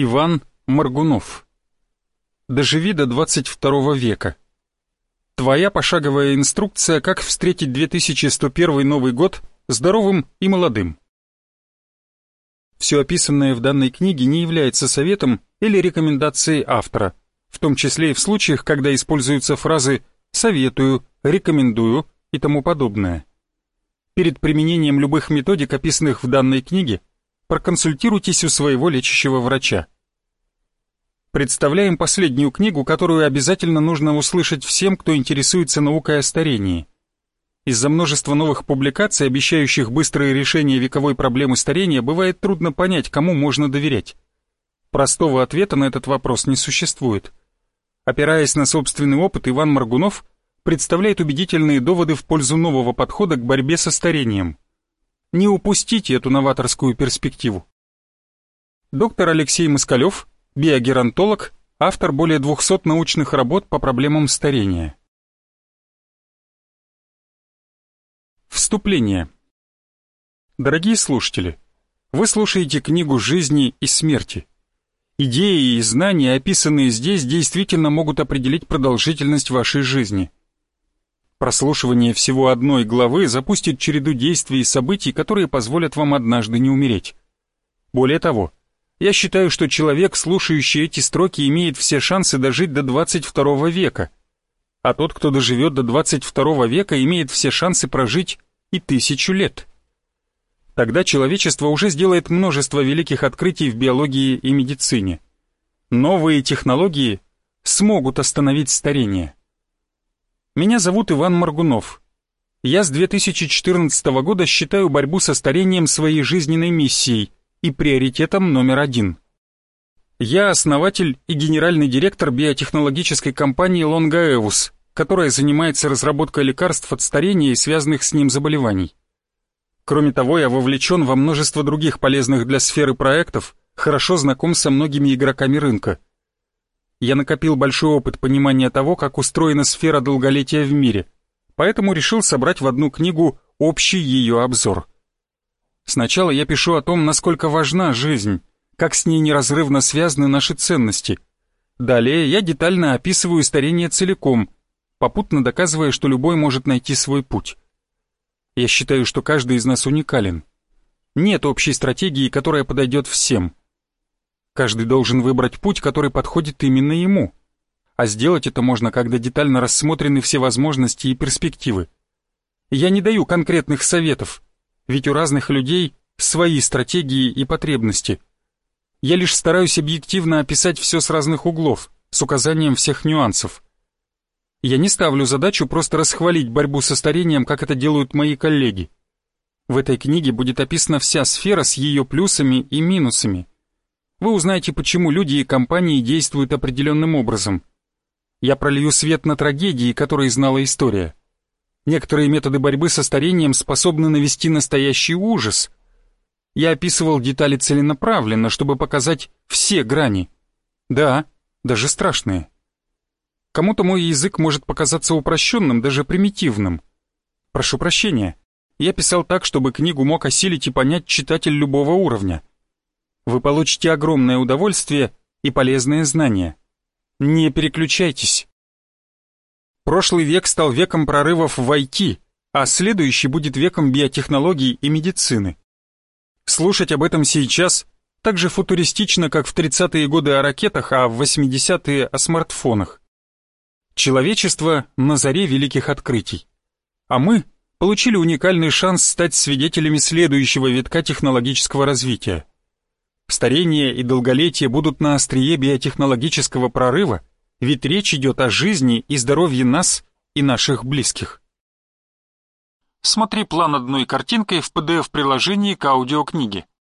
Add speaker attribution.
Speaker 1: Иван Маргунов. Доживи до 22 века. Твоя пошаговая инструкция, как встретить 2101 Новый год здоровым и молодым. Все описанное в данной книге не является советом или рекомендацией автора, в том числе и в случаях, когда используются фразы «советую», «рекомендую» и тому подобное. Перед применением любых методик, описанных в данной книге, проконсультируйтесь у своего лечащего врача. Представляем последнюю книгу, которую обязательно нужно услышать всем, кто интересуется наукой о старении. Из-за множества новых публикаций, обещающих быстрое решение вековой проблемы старения, бывает трудно понять, кому можно доверять. Простого ответа на этот вопрос не существует. Опираясь на собственный опыт, Иван Маргунов представляет убедительные доводы в пользу нового подхода к борьбе со старением. Не упустите эту новаторскую перспективу. Доктор Алексей Москалев, биогеронтолог, автор более 200 научных работ по проблемам старения. Вступление. Дорогие слушатели, вы слушаете книгу «Жизни и смерти». Идеи и знания, описанные здесь, действительно могут определить продолжительность вашей жизни. Прослушивание всего одной главы запустит череду действий и событий, которые позволят вам однажды не умереть. Более того, я считаю, что человек, слушающий эти строки, имеет все шансы дожить до 22 века, а тот, кто доживет до 22 века, имеет все шансы прожить и тысячу лет. Тогда человечество уже сделает множество великих открытий в биологии и медицине. Новые технологии смогут остановить старение. Меня зовут Иван Маргунов. Я с 2014 года считаю борьбу со старением своей жизненной миссией и приоритетом номер один. Я основатель и генеральный директор биотехнологической компании Longaevus, которая занимается разработкой лекарств от старения и связанных с ним заболеваний. Кроме того, я вовлечен во множество других полезных для сферы проектов, хорошо знаком со многими игроками рынка – я накопил большой опыт понимания того, как устроена сфера долголетия в мире, поэтому решил собрать в одну книгу общий ее обзор. Сначала я пишу о том, насколько важна жизнь, как с ней неразрывно связаны наши ценности. Далее я детально описываю старение целиком, попутно доказывая, что любой может найти свой путь. Я считаю, что каждый из нас уникален. Нет общей стратегии, которая подойдет всем. Каждый должен выбрать путь, который подходит именно ему. А сделать это можно, когда детально рассмотрены все возможности и перспективы. Я не даю конкретных советов, ведь у разных людей свои стратегии и потребности. Я лишь стараюсь объективно описать все с разных углов, с указанием всех нюансов. Я не ставлю задачу просто расхвалить борьбу со старением, как это делают мои коллеги. В этой книге будет описана вся сфера с ее плюсами и минусами – вы узнаете, почему люди и компании действуют определенным образом. Я пролью свет на трагедии, которые знала история. Некоторые методы борьбы со старением способны навести настоящий ужас. Я описывал детали целенаправленно, чтобы показать все грани. Да, даже страшные. Кому-то мой язык может показаться упрощенным, даже примитивным. Прошу прощения. Я писал так, чтобы книгу мог осилить и понять читатель любого уровня вы получите огромное удовольствие и полезные знания. Не переключайтесь. Прошлый век стал веком прорывов в IT, а следующий будет веком биотехнологий и медицины. Слушать об этом сейчас так же футуристично, как в 30-е годы о ракетах, а в 80-е о смартфонах. Человечество на заре великих открытий. А мы получили уникальный шанс стать свидетелями следующего витка технологического развития. Старение и долголетие будут на острие биотехнологического прорыва, ведь речь идет о жизни и здоровье нас и наших близких. Смотри план одной картинкой в PDF-приложении к аудиокниге.